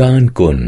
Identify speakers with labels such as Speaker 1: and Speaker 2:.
Speaker 1: การกล